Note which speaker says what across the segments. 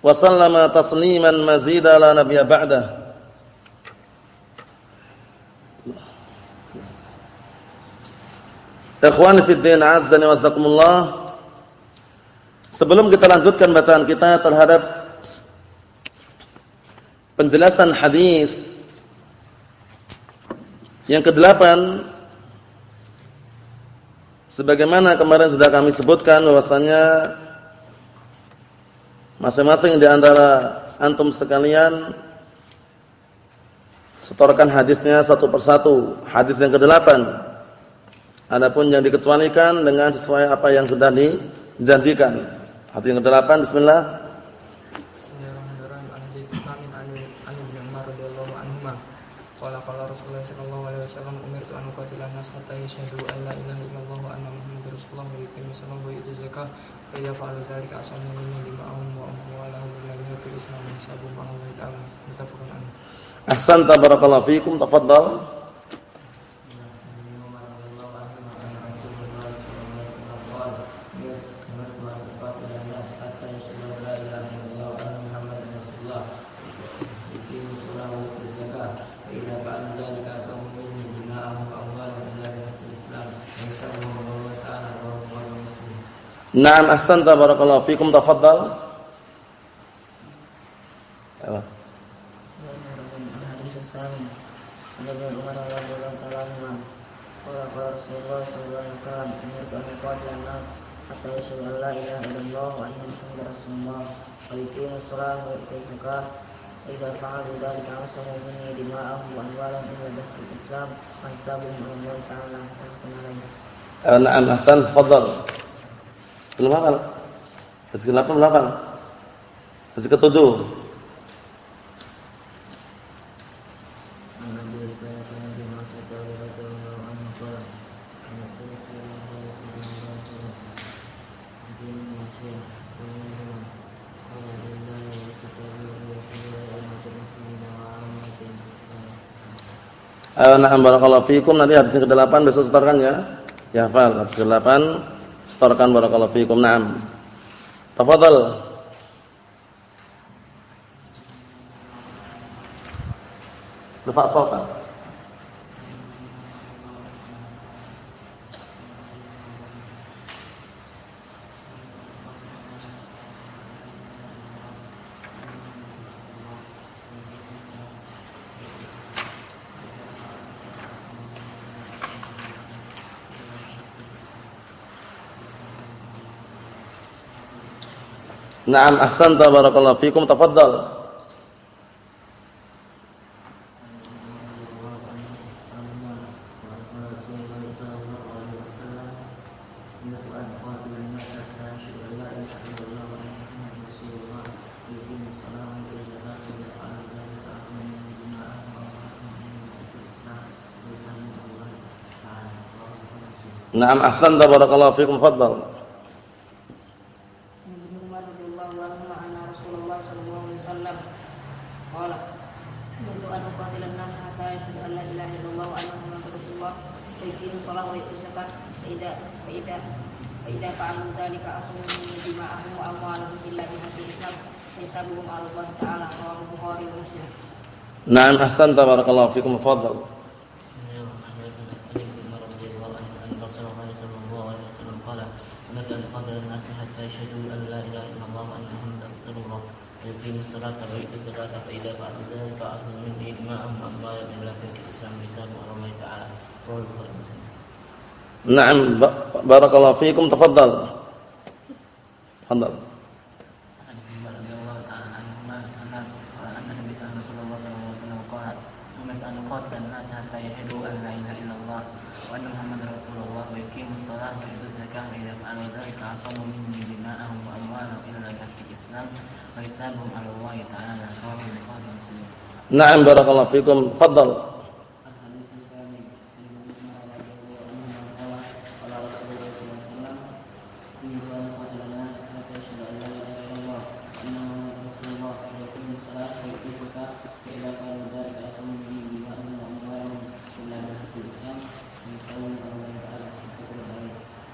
Speaker 1: wa sallama tasliman mazida la nabiyya ba'dah. Ikhwani fi din azzani wa azakumullah. Sebelum kita lanjutkan bacaan kita terhadap penjelasan hadis yang kedelapan sebagaimana kemarin sudah kami sebutkan bahwasanya Masing-masing di antara antum sekalian setorkan hadisnya satu persatu, hadis yang kedelapan. Adapun yang dikecualikan dengan sesuai apa yang sudah dijanjikan. Hadis yang kedelapan, bismillah. Ahsanta barakallahu fikum, tafadhal. Naam ahsanta barakallahu Hasan, tafadhal. Belum hafal? Hadis ke-8 belum hafal? Hadis ke-7. Uh, na'am barakallahu fikum nanti hadis ke-8 besok setorkan ya. Ya hafal hadis ke-8 setorkan barakallahu fikum. Naam. Tafadhal. Lepas sautan. Naam ahsanta barakallahu fikum tafadhal. Naam ahsanta barakallahu fikum نعم. أحسن بارك الله فيكم. تفضل. نعم. بارك الله فيكم. تفضل. تفضل.
Speaker 2: fahisabum 'ala Allah ta'ala rawi al-bukhari Na'am barakallahu fikum. Faddal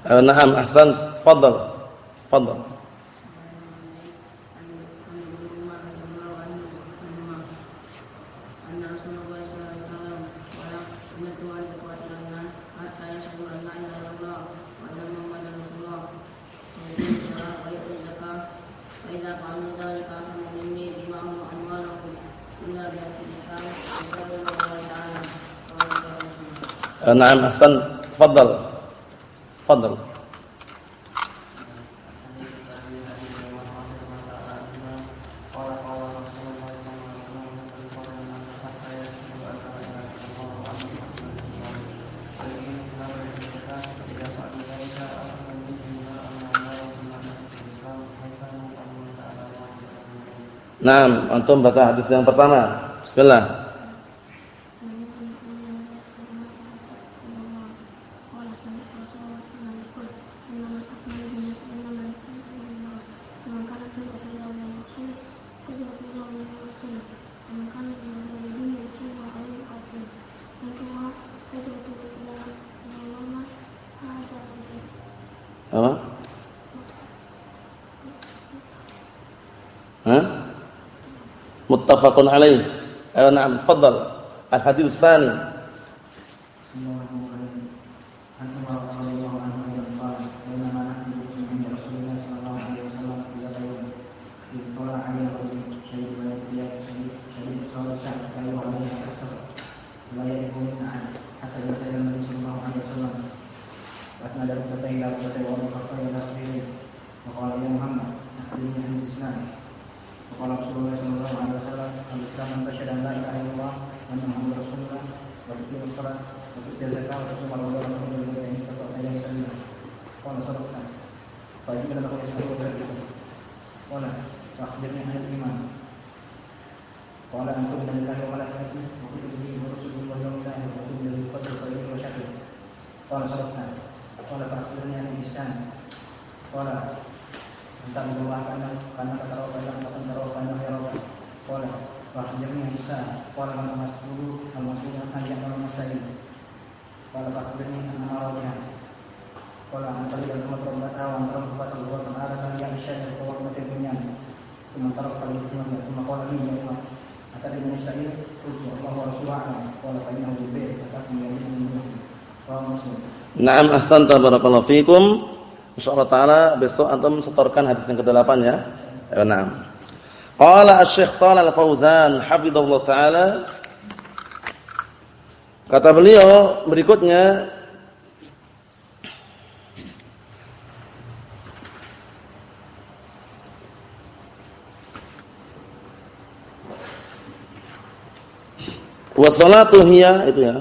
Speaker 2: eh, ahsan, Naam Hasan, tafadhal. Tafadhal. Nah, antum baca hadis yang pertama. Bismillah. متفق عليه. أيوة نعم تفضل. الحديث الثاني.
Speaker 3: قال أنتم من الله وملائكته وكتبه ورسله واليوم الآخر وتؤمن بالقدر خيره وشره قال صدقنا قال فأخبرني عن الإسلام قال أن تعبد الله كأنك كأنك تراه فإن لم تراه فإنه يراك قال فأخبرني عن الساعة قال ما المسؤول المسؤول عن يعمل المسائل قال فأخبرني عن مراجعه قال عن طريق الأمة ربتها وعن طريق الله تعالى لم يعمل شيئا فهو الدنيا ثم انطلق قليل ثم قال لي يا
Speaker 2: muttafaqun alaih. Ayo na'am, tafadhal. Al-hadits tsani. Naam ahsanta barakallahu fikum. Insyaallah taala besok antum setorkan hadis yang ke-8 ya. Ya naam. Qala Asy-Syaikh Shalal Al-Fauzan hafizallahu taala Kata beliau berikutnya Wassalatu hiya itu ya.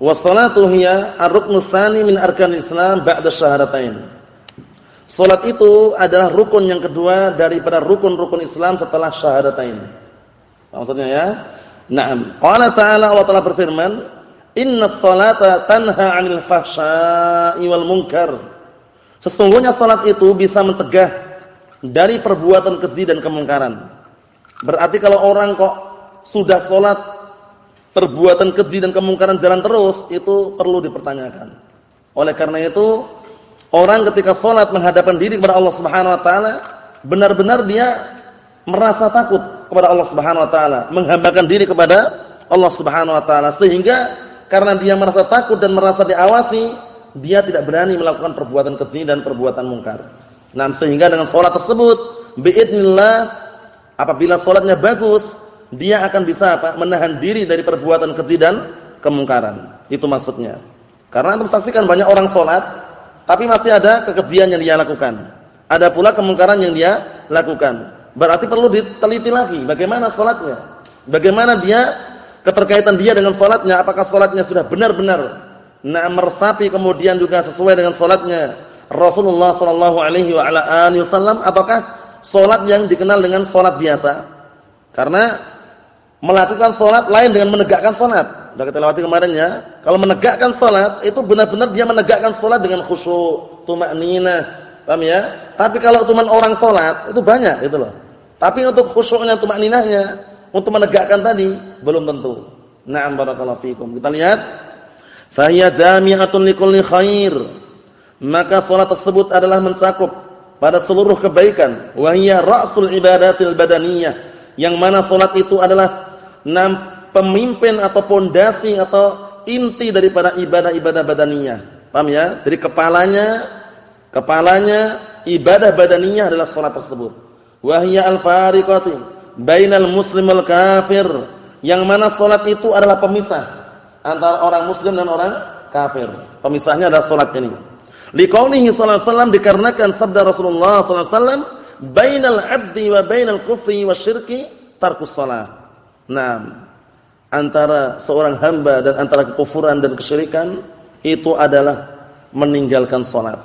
Speaker 2: Wassalatu hiya ar-ruknu tsani min arkanil Islam ba'da syahadatain. Salat itu adalah rukun yang kedua daripada rukun-rukun Islam setelah syahadatain. Maksudnya ya? Naam. Qala ta'ala Allah Ta'ala berfirman, "Innas salata tanha 'anil fahsya'i wal munkar." Sesungguhnya salat itu bisa mencegah dari perbuatan keji dan kemungkaran. Berarti kalau orang kok sudah salat perbuatan keji dan kemungkaran jalan terus itu perlu dipertanyakan. Oleh karena itu, orang ketika sholat menghadapkan diri kepada Allah Subhanahu wa taala, benar-benar dia merasa takut kepada Allah Subhanahu wa taala, menghambakan diri kepada Allah Subhanahu wa taala sehingga karena dia merasa takut dan merasa diawasi, dia tidak berani melakukan perbuatan keji dan perbuatan mungkar. Nah, sehingga dengan sholat tersebut, biidznillah apabila sholatnya bagus, dia akan bisa apa? menahan diri dari perbuatan keji dan kemungkaran. Itu maksudnya. Karena antum saksikan banyak orang sholat, tapi masih ada kekejian yang dia lakukan. Ada pula kemungkaran yang dia lakukan. Berarti perlu diteliti lagi bagaimana sholatnya. Bagaimana dia keterkaitan dia dengan sholatnya. Apakah sholatnya sudah benar-benar nah meresapi kemudian juga sesuai dengan sholatnya Rasulullah Shallallahu Alaihi Wasallam. Apakah sholat yang dikenal dengan sholat biasa? Karena Melakukan salat lain dengan menegakkan salat. Sudah kita lewati kemarin ya. Kalau menegakkan salat itu benar-benar dia menegakkan salat dengan khusyuk, tumakninah. Paham ya? Tapi kalau cuma orang salat itu banyak gitu loh. Tapi untuk khusyuknya, tumakninahnya, untuk menegakkan tadi belum tentu. Na'am barakallahu fikum. Kita lihat. Fahiya jami'atun likulli khair. Maka salat tersebut adalah mencakup pada seluruh kebaikan. Wa hiya ra'sul ibadatil badaniyah. Yang mana salat itu adalah enam pemimpin atau pondasi atau inti daripada ibadah-ibadah badaniyah. Paham ya? Jadi kepalanya kepalanya ibadah badaniyah adalah salat tersebut. Wahya al-fariqati bainal muslim wal kafir. Yang mana salat itu adalah pemisah antara orang muslim dan orang kafir. Pemisahnya adalah salat ini. Liqaulihi sallallahu alaihi wasallam dikarenakan sabda Rasulullah sallallahu alaihi wasallam bainal 'abdi wa bainal kufri wasyirki tarkus shalah. Nah, antara seorang hamba dan antara kekufuran dan kesyirikan itu adalah meninggalkan salat.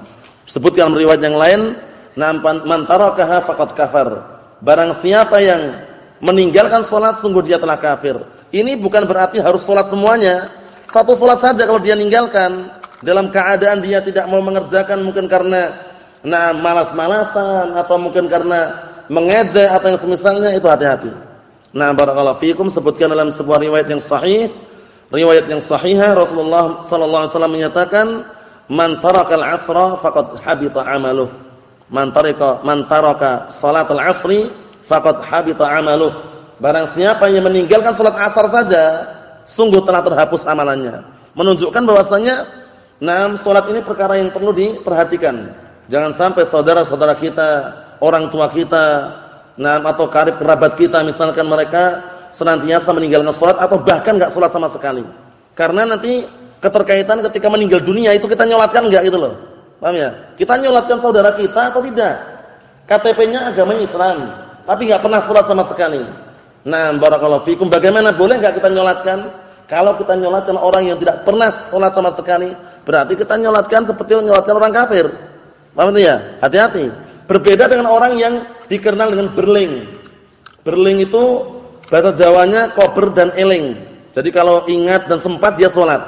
Speaker 2: Sebutkan riwayat yang lain, man tarakaha faqad kafar. Barang siapa yang meninggalkan salat sungguh dia telah kafir. Ini bukan berarti harus salat semuanya. Satu salat saja kalau dia ninggalkan dalam keadaan dia tidak mau mengerjakan mungkin karena nah malas-malasan atau mungkin karena mengejek atau yang semisalnya itu hati-hati. Nah, barakallahu fikum sebutkan dalam sebuah riwayat yang sahih, riwayat yang sahihah Rasulullah sallallahu alaihi wasallam menyatakan, "Man tarakal asra faqad habita 'amaluh." Man taraka man taraka salatal asri faqad habita 'amaluh. Barang siapa yang meninggalkan salat asar saja, sungguh telah terhapus amalannya. Menunjukkan bahwasanya nah salat ini perkara yang perlu diperhatikan. Jangan sampai saudara-saudara kita, orang tua kita nah atau karib kerabat kita misalkan mereka senantiasa meninggalkan salat atau bahkan enggak salat sama sekali. Karena nanti keterkaitan ketika meninggal dunia itu kita nyolatkan enggak gitu loh. Paham ya? Kita nyolatkan saudara kita atau tidak? KTP-nya agama Islam, tapi enggak pernah salat sama sekali. Nah, barakallahu fikum. Bagaimana boleh enggak kita nyolatkan? Kalau kita nyolatkan orang yang tidak pernah salat sama sekali, berarti kita nyolatkan seperti nyolatkan orang kafir. Paham ya? Hati-hati. Berbeda dengan orang yang dikenal dengan berling. Berling itu bahasa Jawanya kober dan eling. Jadi kalau ingat dan sempat dia sholat.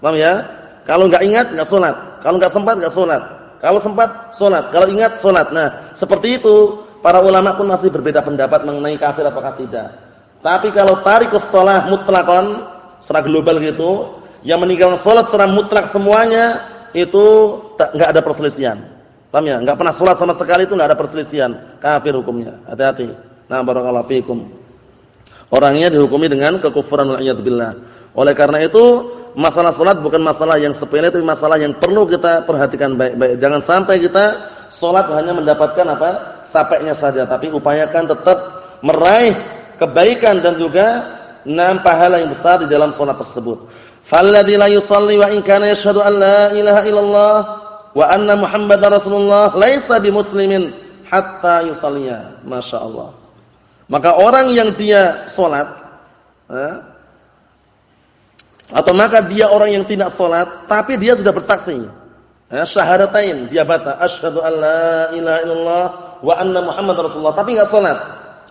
Speaker 2: Paham ya? Kalau enggak ingat enggak sholat. Kalau enggak sempat enggak sholat. Kalau sempat sholat. Kalau ingat sholat. Nah seperti itu para ulama pun masih berbeda pendapat mengenai kafir apakah tidak. Tapi kalau tarik ke sholat mutlakon secara global gitu, yang meninggalkan sholat secara mutlak semuanya itu enggak ada perselisihan. Paham ya? Enggak pernah salat sama sekali itu enggak ada perselisihan, kafir hukumnya. Hati-hati. Nah, barakallahu fikum. Orangnya dihukumi dengan kekufuran wal billah. Oleh karena itu, masalah salat bukan masalah yang sepele tapi masalah yang perlu kita perhatikan baik-baik. Jangan sampai kita salat hanya mendapatkan apa? capeknya saja, tapi upayakan tetap meraih kebaikan dan juga enam pahala yang besar di dalam salat tersebut. Falladzi la yusalli wa in kana yashhadu an la ilaha illallah wa anna Muhammadar Rasulullah laisa bimuslimin hatta yusalliya. Masyaallah. Maka orang yang dia salat eh, atau maka dia orang yang tidak salat tapi dia sudah bersaksi. Eh, syahadatain dia baca asyhadu an la ilaha illallah wa anna Muhammadar Rasulullah tapi enggak salat.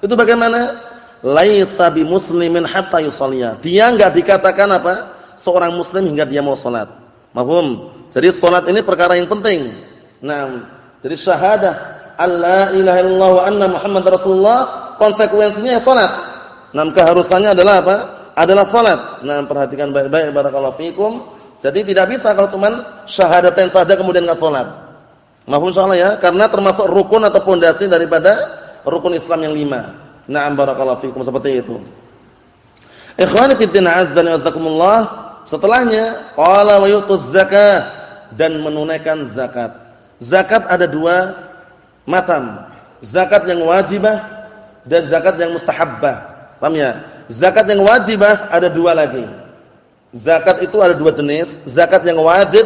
Speaker 2: Itu bagaimana? Laisa bimuslimin hatta yusalliya. Dia enggak dikatakan apa? Seorang muslim hingga dia mau salat. Mahfum? Jadi salat ini perkara yang penting. Nah, jadi syahadah alla ilaha illallah wa anna Muhammad Rasulullah konsekuensinya ya salat. Nah, keharusannya adalah apa? Adalah salat. Nah, perhatikan baik-baik barakallahu fikum. Jadi tidak bisa kalau cuman syahadatain saja kemudian enggak salat. Mahfum insyaallah ya, karena termasuk rukun atau pondasi daripada rukun Islam yang lima. Na'am barakallahu fikum seperti itu. Ikhwani fi din azza wa jazakumullah. Setelahnya qala wa yutuz zakah dan menunaikan zakat. Zakat ada dua macam. Zakat yang wajibah dan zakat yang mustahabbah. Paham ya? Zakat yang wajibah ada dua lagi. Zakat itu ada dua jenis, zakat yang wajib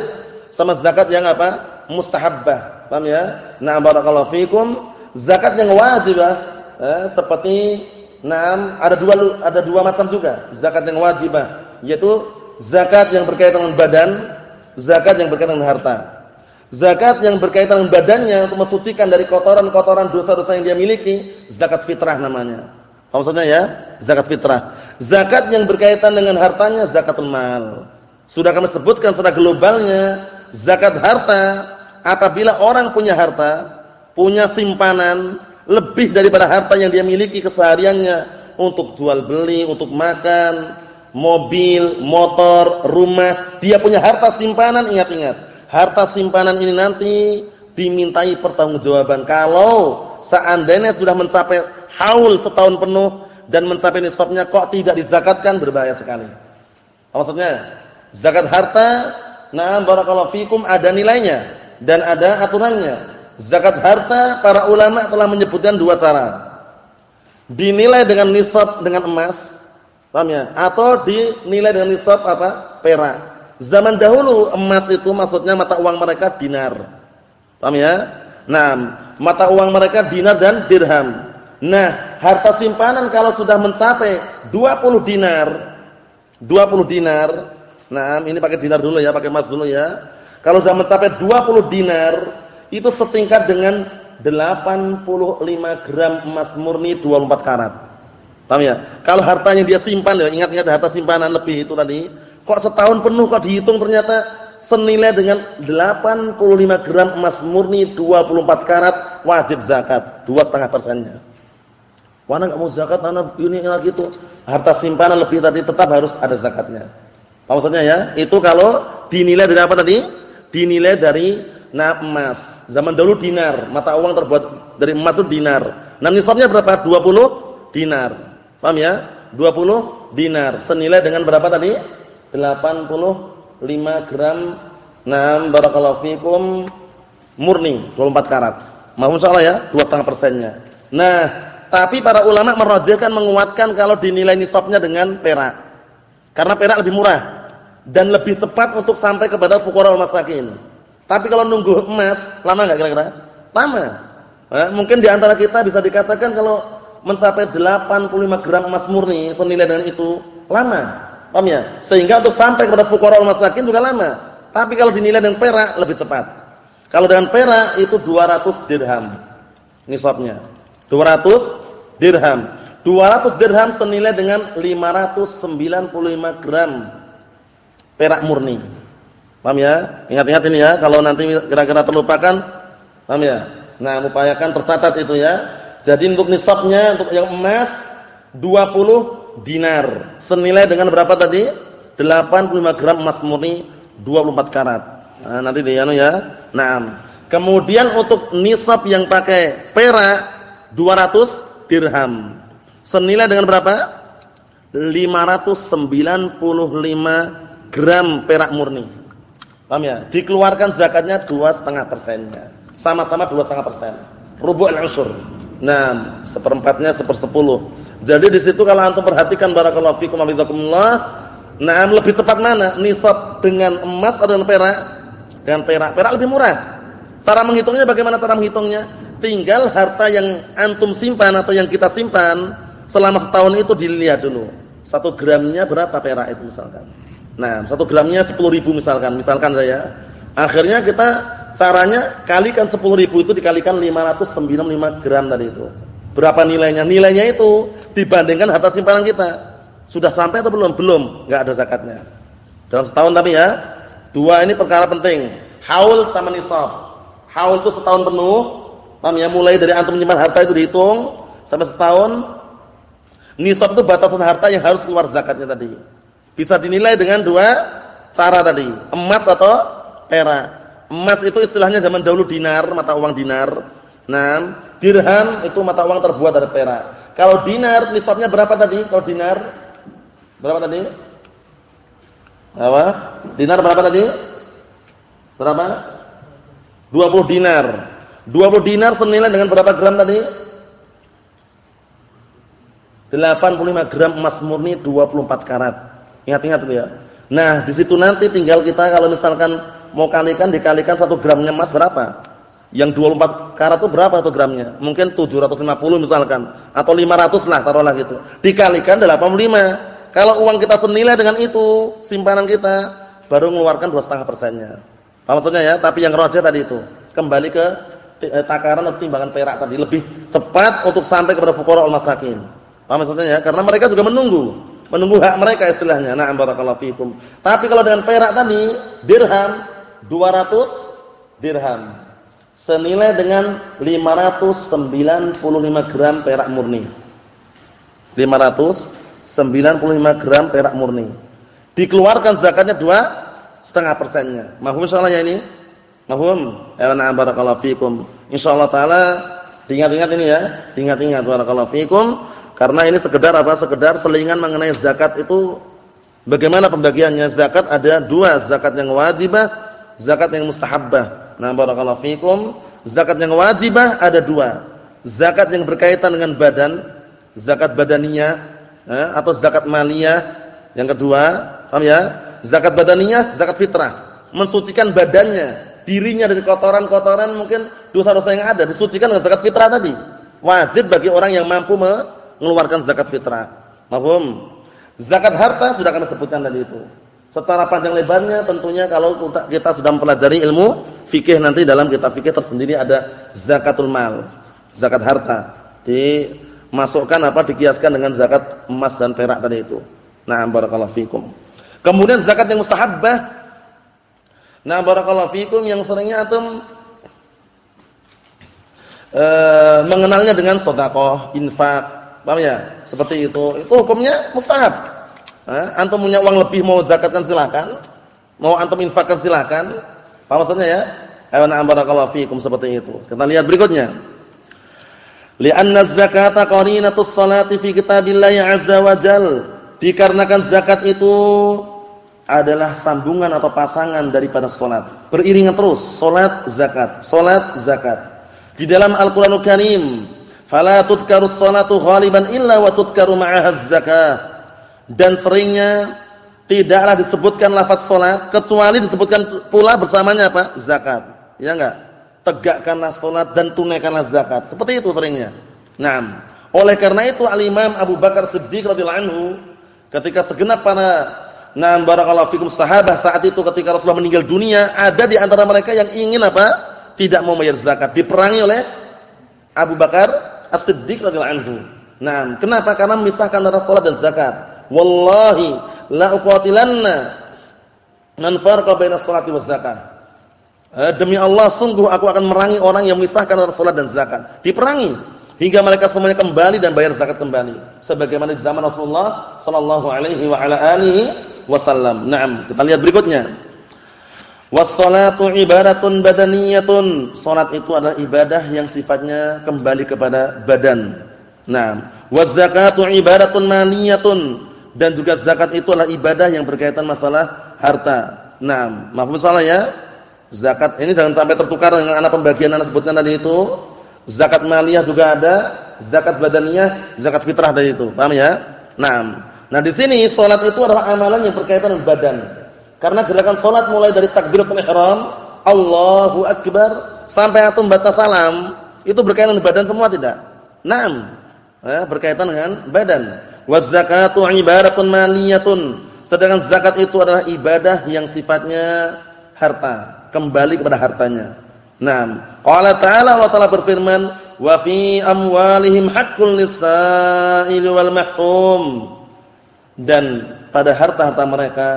Speaker 2: sama zakat yang apa? mustahabbah. Paham ya? Nah, barakallahu fikum. Zakat yang wajibah eh, seperti Nah, ada dua ada dua macam juga zakat yang wajibah, yaitu zakat yang berkaitan dengan badan, zakat yang berkaitan dengan harta. Zakat yang berkaitan dengan badannya untuk mensucikan dari kotoran-kotoran dosa-dosa yang dia miliki, zakat fitrah namanya. Maksudnya ya, zakat fitrah. Zakat yang berkaitan dengan hartanya zakatul mal. Sudah kami sebutkan secara globalnya, zakat harta apabila orang punya harta, punya simpanan lebih daripada harta yang dia miliki kesehariannya untuk jual beli, untuk makan, mobil, motor, rumah, dia punya harta simpanan, ingat-ingat. Harta simpanan ini nanti dimintai pertanggungjawaban kalau seandainya sudah mencapai haul setahun penuh dan mencapai nisabnya kok tidak dizakatkan berbahaya sekali. Maksudnya? Zakat harta, nah barakallahu fikum ada nilainya dan ada aturannya. Zakat harta para ulama telah menyebutkan dua cara. Dinilai dengan nisab dengan emas, paham ya? Atau dinilai dengan nisab apa? Perak. Zaman dahulu emas itu maksudnya mata uang mereka dinar. Paham ya? Nah, mata uang mereka dinar dan dirham. Nah, harta simpanan kalau sudah mencapai 20 dinar, 20 dinar. Nah, ini pakai dinar dulu ya, pakai emas dulu ya. Kalau sudah mencapai 20 dinar, itu setingkat dengan 85 gram emas murni 24 karat. Paham ya? Kalau hartanya dia simpan ya, ingat-ingat harta simpanan lebih itu tadi. Kok setahun penuh kok dihitung ternyata senilai dengan 85 gram emas murni 24 karat wajib zakat, 2,5 persennya. Mana enggak mau zakat, mana ini lagi itu. Harta simpanan lebih tadi tetap harus ada zakatnya. Apa maksudnya ya? Itu kalau dinilai dari apa tadi? Dinilai dari nah emas. Zaman dulu dinar, mata uang terbuat dari emas itu dinar. Nah nisabnya berapa? 20 dinar. Paham ya? 20 dinar. Senilai dengan berapa tadi? 80 5 gram Naam barakallahu fikum murni 24 karat. Mohon insyaallah ya, 2,5 persennya. Nah, tapi para ulama merajahkan menguatkan kalau dinilai nisabnya dengan perak. Karena perak lebih murah dan lebih cepat untuk sampai kepada fuqara wal masakin. Tapi kalau nunggu emas, lama enggak kira-kira? Lama. Eh, mungkin di antara kita bisa dikatakan kalau mencapai 85 gram emas murni senilai dengan itu lama. Paham ya? Sehingga untuk sampai kepada fuqara masakin juga lama. Tapi kalau dinilai dengan perak lebih cepat. Kalau dengan perak itu 200 dirham nisabnya. 200 dirham. 200 dirham senilai dengan 595 gram perak murni. Paham ya? Ingat-ingat ini ya, kalau nanti kira-kira terlupakan, paham ya? Nah, upayakan tercatat itu ya. Jadi untuk nisabnya untuk yang emas 20 dinar. Senilai dengan berapa tadi? 85 gram emas murni 24 karat. Nah, nanti di anu ya. Nah, kemudian untuk nisab yang pakai perak 200 dirham. Senilai dengan berapa? 595 gram perak murni. Paham ya? Dikeluarkan zakatnya 2,5 persennya. Sama-sama 2,5 persen. Rubu' al-usur. Nah, seperempatnya sepersepuluh. Jadi di situ kalau antum perhatikan barakallahu fikum hafizakumullah, nah lebih tepat mana? Nisab dengan emas atau dengan perak? Dengan perak. Perak lebih murah. Cara menghitungnya bagaimana cara menghitungnya? Tinggal harta yang antum simpan atau yang kita simpan selama setahun itu dilihat dulu. Satu gramnya berapa perak itu misalkan. Nah, satu gramnya sepuluh ribu misalkan. Misalkan saya. Akhirnya kita caranya kalikan sepuluh ribu itu dikalikan 595 gram tadi itu. Berapa nilainya? Nilainya itu dibandingkan harta simpanan kita. Sudah sampai atau belum? Belum, enggak ada zakatnya. Dalam setahun tapi ya. Dua ini perkara penting. Haul sama nisab. Haul itu setahun penuh. Ya? Mulai dari antum menyimpan harta itu dihitung sampai setahun. Nisab itu batasan harta yang harus keluar zakatnya tadi. Bisa dinilai dengan dua cara tadi, emas atau perak. Emas itu istilahnya zaman dahulu dinar, mata uang dinar. Nah, dirham itu mata uang terbuat dari perak. Kalau dinar nisabnya berapa tadi? Kalau dinar berapa tadi? Apa? Dinar berapa tadi? Berapa? 20 dinar. 20 dinar senilai dengan berapa gram tadi? 85 gram emas murni 24 karat. Ingat-ingat itu ya. Nah, di situ nanti tinggal kita kalau misalkan mau kalikan dikalikan 1 gramnya emas berapa? Yang 24 karat itu berapa tuh gramnya? Mungkin 750 misalkan atau 500 lah taruhlah gitu. Dikalikan 85. Kalau uang kita senilai dengan itu, simpanan kita baru mengeluarkan 2,5 persennya. Apa maksudnya ya? Tapi yang roja tadi itu kembali ke eh, takaran atau timbangan perak tadi lebih cepat untuk sampai kepada fuqara al masakin. Apa maksudnya ya? Karena mereka juga menunggu. menunggu hak mereka istilahnya. Na'am barakallahu fikum. Tapi kalau dengan perak tadi, dirham 200 dirham. Senilai dengan 595 gram perak murni. 595 gram perak murni. Dikeluarkan zakatnya dua setengah persennya. Mahum insyaallah ya ini? Mahum? Na'am barakallahu fikum. Insyaallah taala diingat-ingat ini ya. Ingat-ingat barakallahu fikum karena ini sekedar apa? Sekedar selingan mengenai zakat itu bagaimana pembagiannya? Zakat ada dua, zakat yang wajibah, zakat yang mustahabbah. Nah, barakallahu fikum. Zakat yang wajibah ada dua. Zakat yang berkaitan dengan badan, zakat badaniyah eh, atau zakat maliyah. Yang kedua, paham ya? Zakat badaniyah, zakat fitrah. Mensucikan badannya, dirinya dari kotoran-kotoran mungkin dosa-dosa yang ada, disucikan dengan zakat fitrah tadi. Wajib bagi orang yang mampu mengeluarkan zakat fitrah. Mahfum? Zakat harta sudah kami sebutkan tadi itu. Secara panjang lebarnya tentunya kalau kita sudah mempelajari ilmu fikih nanti dalam kitab fikih tersendiri ada zakatul mal, zakat harta. Dimasukkan apa dikiaskan dengan zakat emas dan perak tadi itu. Nah, barakallahu fikum. Kemudian zakat yang mustahabbah. Nah, barakallahu fikum yang seringnya antum e, mengenalnya dengan sedekah, infak, Paham ya? Seperti itu. Itu hukumnya mustahab. Eh, antum punya uang lebih mau zakatkan silakan. Mau antum infakkan silakan. Paham maksudnya ya? Ayo na'am barakallahu fikum seperti itu. Kita lihat berikutnya. Li'anna zakata qarinatus salati fi kitabillahi azza wa jal. Dikarenakan zakat itu adalah sambungan atau pasangan daripada salat. Beriringan terus, salat zakat, salat zakat. Di dalam Al-Qur'anul Karim Fala tudkaru sholatu ghaliban illa wa tudkaru ma'aha zakah. Dan seringnya tidaklah disebutkan lafaz salat kecuali disebutkan pula bersamanya apa? Zakat. Ya enggak? Tegakkanlah salat dan tunaikanlah zakat. Seperti itu seringnya. Naam. Oleh karena itu Al-Imam Abu Bakar Siddiq radhiyallahu anhu ketika segenap para Naam barakallahu fikum sahabat saat itu ketika Rasulullah meninggal dunia ada di antara mereka yang ingin apa? Tidak mau bayar zakat. Diperangi oleh Abu Bakar As-Siddiq radhiyallahu anhu. Nah, kenapa? Karena memisahkan antara salat dan zakat. Wallahi la uqatilanna man farqa baina salati waz zakah. Eh, demi Allah sungguh aku akan merangi orang yang memisahkan antara salat dan zakat. Diperangi hingga mereka semuanya kembali dan bayar zakat kembali sebagaimana di zaman Rasulullah sallallahu alaihi wa ala alihi wasallam. Naam, kita lihat berikutnya. Wassalatu ibaratun badaniyatun. Salat itu adalah ibadah yang sifatnya kembali kepada badan. Nah, wazakatu ibaratun maliyatun dan juga zakat itu adalah ibadah yang berkaitan masalah harta. Nah, maaf salah ya. Zakat ini jangan sampai tertukar dengan anak pembagian anak sebutkan tadi itu. Zakat maliyah juga ada, zakat badaniyah, zakat fitrah tadi itu. Paham ya? Nah, nah di sini salat itu adalah amalan yang berkaitan dengan badan. Karena gerakan salat mulai dari takbiratul ihram, Allahu akbar sampai atum batas salam, itu berkaitan dengan badan semua tidak? Naam. Eh, berkaitan dengan badan. Waz zakatu ibaratun maliyatun. Sedangkan zakat itu adalah ibadah yang sifatnya harta, kembali kepada hartanya. Naam. Qala ta'ala Allah Ta'ala berfirman, "Wa fi amwalihim haqqul lis-sa'ili wal mahrum." Dan pada harta-harta mereka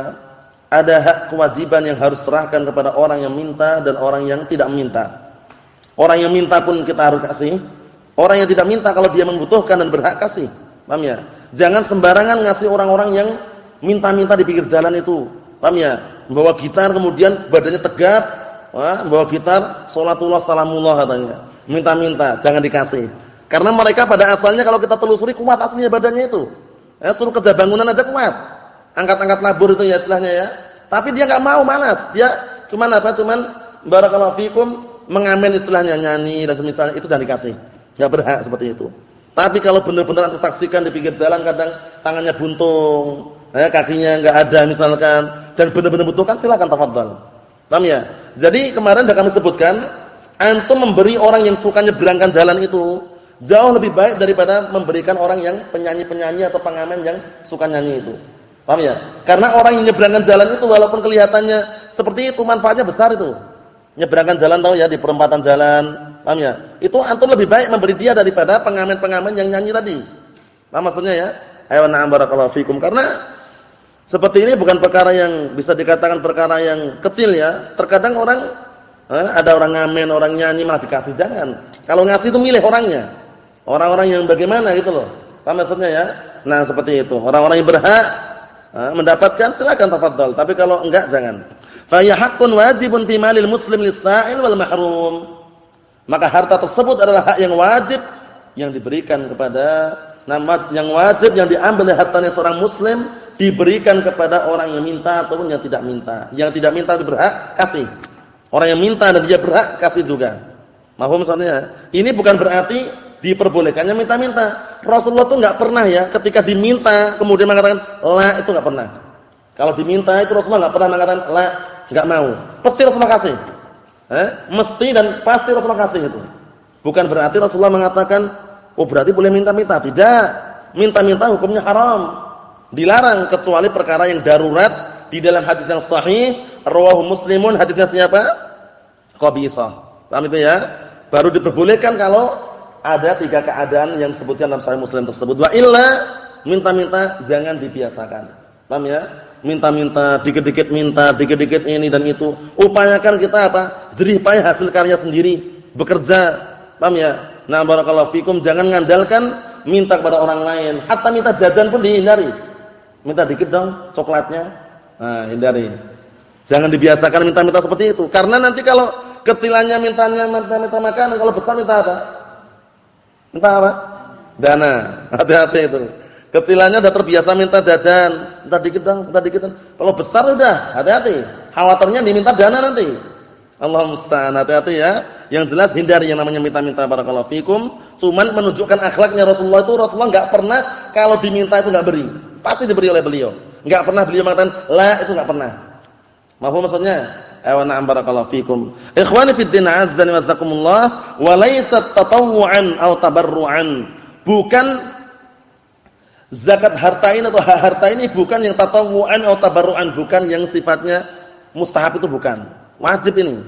Speaker 2: ada hak kewajiban yang harus serahkan kepada orang yang minta dan orang yang tidak minta. Orang yang minta pun kita harus kasih. Orang yang tidak minta kalau dia membutuhkan dan berhak kasih. Paham ya? Jangan sembarangan ngasih orang-orang yang minta-minta di pinggir jalan itu. Paham ya? Membawa gitar kemudian badannya tegap, wah, membawa gitar salatullah salamullah katanya. Minta-minta, jangan dikasih. Karena mereka pada asalnya kalau kita telusuri kuat aslinya badannya itu. Ya, suruh kerja bangunan aja kuat. Angkat-angkat labur itu ya istilahnya ya. Tapi dia nggak mau, malas. Dia cuman apa? Cuman barakallahu fikum mengamen istilahnya nyanyi dan semisalnya itu jangan dikasih. Enggak berhak seperti itu. Tapi kalau benar-benar aku saksikan di pinggir jalan kadang tangannya buntung, ya, kakinya enggak ada misalkan dan benar-benar butuhkan silakan tafadhal. Paham ya? Jadi kemarin sudah kami sebutkan antum memberi orang yang suka nyebrangkan jalan itu jauh lebih baik daripada memberikan orang yang penyanyi-penyanyi atau pengamen yang suka nyanyi itu. Paham ya? Karena orang yang nyebrangkan jalan itu walaupun kelihatannya seperti itu manfaatnya besar itu. Nyebrangkan jalan tahu ya di perempatan jalan, paham ya? Itu antum lebih baik memberi dia daripada pengamen-pengamen yang nyanyi tadi. Paham maksudnya ya? Ayo na'am barakallahu fikum karena seperti ini bukan perkara yang bisa dikatakan perkara yang kecil ya. Terkadang orang eh, ada orang ngamen, orang nyanyi malah dikasih jangan. Kalau ngasih itu milih orangnya. Orang-orang yang bagaimana gitu loh. Paham maksudnya ya? Nah, seperti itu. Orang-orang yang berhak eh, mendapatkan silakan tafadhol, tapi kalau enggak jangan. Fa ya haqqun wajibun fi malil muslim lis-sa'il wal mahrum. Maka harta tersebut adalah hak yang wajib yang diberikan kepada nama yang wajib yang diambil hartanya seorang muslim diberikan kepada orang yang minta ataupun yang tidak minta. Yang tidak minta berhak kasih. Orang yang minta dan dia berhak kasih juga. Mahfum misalnya. Ini bukan berarti diperbolehkannya minta-minta. Rasulullah itu enggak pernah ya ketika diminta kemudian mengatakan la itu enggak pernah. Kalau diminta itu Rasulullah enggak pernah mengatakan la, enggak mau. Pasti Rasulullah kasih. Eh? Mesti dan pasti Rasulullah kasih itu. Bukan berarti Rasulullah mengatakan Oh berarti boleh minta-minta? Tidak. Minta-minta hukumnya haram. Dilarang kecuali perkara yang darurat di dalam hadis yang sahih rawahu muslimun hadisnya siapa? Qabisah. Paham itu ya? Baru diperbolehkan kalau ada tiga keadaan yang disebutkan dalam sahih Muslim tersebut. Wa illa minta-minta jangan dibiasakan. Paham ya? Minta-minta, dikit-dikit minta, dikit-dikit ini dan itu. Upayakan kita apa? Jerih payah hasil karya sendiri, bekerja. Paham ya? Nah barakallahu fikum jangan ngandalkan minta kepada orang lain. Hatta minta jajan pun dihindari. Minta dikit dong coklatnya. Nah, hindari. Jangan dibiasakan minta-minta seperti itu. Karena nanti kalau kecilannya mintanya minta-minta makan, kalau besar minta apa? Minta apa? Dana. Hati-hati itu. Kecilannya udah terbiasa minta jajan, minta dikit dong, minta dikit dong. Kalau besar udah, hati-hati. Khawatirnya diminta dana nanti. Allah musta'an. Hati-hati ya. Yang jelas hindari yang namanya minta-minta barakallahu fikum. Cuman menunjukkan akhlaknya Rasulullah itu Rasulullah enggak pernah kalau diminta itu enggak beri. Pasti diberi oleh beliau. Enggak pernah beliau mengatakan la itu enggak pernah. Mahfum maksudnya? Ayo na'am barakallahu fikum. Ikhwani fid din azza wa jazakumullah wa tatawwu'an aw tabarru'an. Bukan zakat harta ini atau harta ini bukan yang tatawwu'an atau tabarru'an, bukan yang sifatnya mustahab itu bukan. Wajib ini.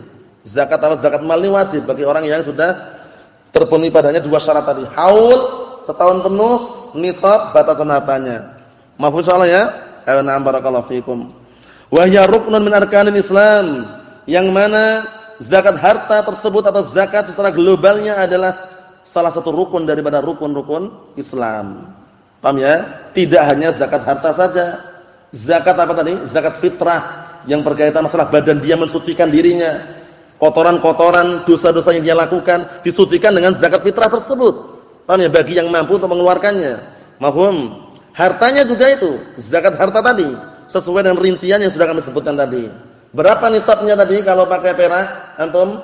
Speaker 2: Zakat atau zakat mal ini wajib bagi orang yang sudah terpenuhi padanya dua syarat tadi. Haul setahun penuh, nisab batasan hartanya. Mahfuz insyaallah ya. Ayo na'am barakallahu fikum. Wa hiya ruknun min arkanil Islam. Yang mana zakat harta tersebut atau zakat secara globalnya adalah salah satu rukun daripada rukun-rukun Islam. Paham ya? Tidak hanya zakat harta saja. Zakat apa tadi? Zakat fitrah yang berkaitan masalah badan dia mensucikan dirinya kotoran-kotoran dosa-dosa yang dia lakukan disucikan dengan zakat fitrah tersebut. Paham ya? Bagi yang mampu untuk mengeluarkannya. Mahfum? Hartanya juga itu, zakat harta tadi sesuai dengan rincian yang sudah kami sebutkan tadi. Berapa nisabnya tadi kalau pakai perak antum?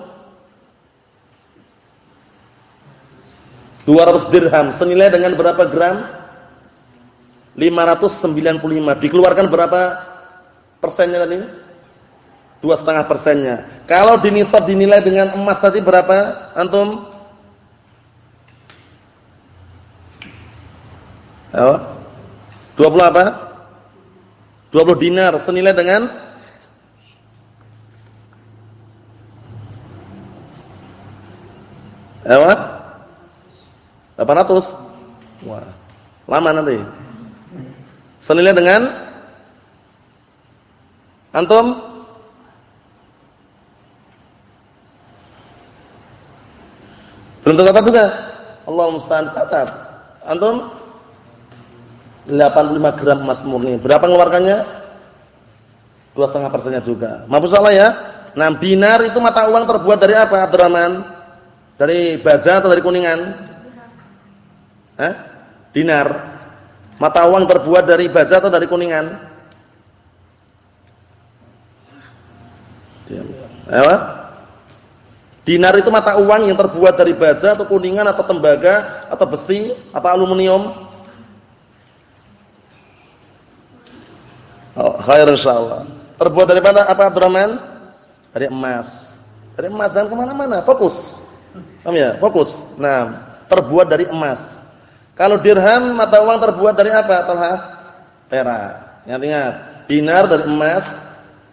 Speaker 2: 200 dirham senilai dengan berapa gram? 595. Dikeluarkan berapa persennya tadi? dua setengah persennya. Kalau dinisab dinilai dengan emas tadi berapa? Antum? Ayo. 20 apa? 20 dinar senilai dengan Ayo. 800. Wah. Lama nanti. Senilai dengan Antum? Belum tercatat juga? Allah musta'an catat. Antum 85 gram emas murni. Berapa mengeluarkannya? Dua setengah persennya juga. Mampu salah ya? Nah, dinar itu mata uang terbuat dari apa, Abdurrahman? Dari baja atau dari kuningan? Hah? Dinar. Mata uang terbuat dari baja atau dari kuningan? Ayo. Dinar itu mata uang yang terbuat dari baja atau kuningan atau tembaga atau besi atau aluminium. Oh, khair insyaallah. Terbuat dari mana apa Abdurrahman? Dari emas. Dari emas dan ke mana-mana. Fokus. Paham ya? Fokus. Nah, terbuat dari emas. Kalau dirham mata uang terbuat dari apa? Talha? Perak. Ingat-ingat. Dinar dari emas.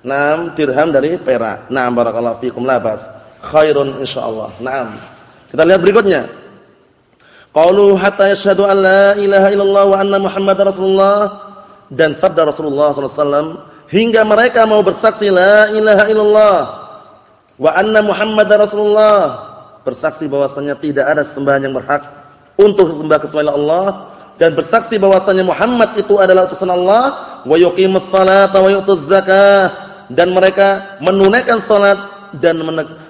Speaker 2: Nam dirham dari perak. Nah, barakallahu fikum labas khairun insyaallah. Naam. Kita lihat berikutnya. Qalu hatta yashhadu an la ilaha illallah wa anna Muhammadar Rasulullah dan sabda Rasulullah SAW hingga mereka mau bersaksi la ilaha illallah wa anna Muhammadar Rasulullah bersaksi bahwasanya tidak ada sembahan yang berhak untuk disembah kecuali Allah dan bersaksi bahwasanya Muhammad itu adalah utusan Allah wa yuqimus salata wa yutuz zakah dan mereka menunaikan salat dan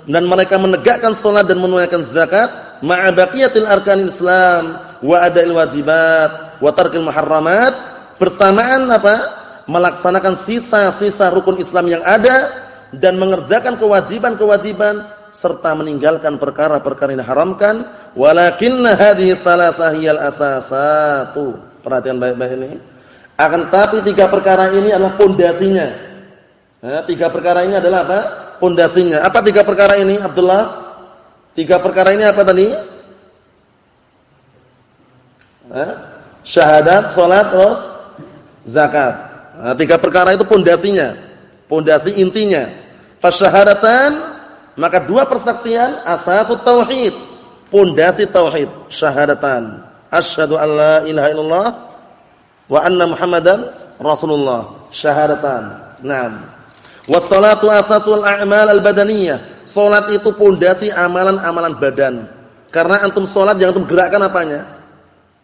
Speaker 2: dan mereka menegakkan salat dan menunaikan zakat ma'a baqiyatil arkanil Islam wa ada'il wajibat wa tarkil muharramat bersamaan apa? melaksanakan sisa-sisa rukun Islam yang ada dan mengerjakan kewajiban-kewajiban serta meninggalkan perkara-perkara yang diharamkan walakinna hadhihi salasah hiyal asasatu perhatian baik-baik ini akan tapi tiga perkara ini adalah pondasinya nah, tiga perkara ini adalah apa pondasinya apa tiga perkara ini Abdullah Tiga perkara ini apa tadi? Eh? Syahadat, salat, terus zakat. Nah, tiga perkara itu pondasinya. Pondasi intinya. Fasyahadatan, maka dua persaksian asasut tauhid. Pondasi tauhid, syahadatan. Asyhadu an la ilaha illallah wa anna Muhammadan Rasulullah. Syahadatan. Naam. Wassalatu asasul a'mal al-badaniyah. Salat itu pondasi amalan-amalan badan. Karena antum salat yang antum gerakkan apanya?